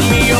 show me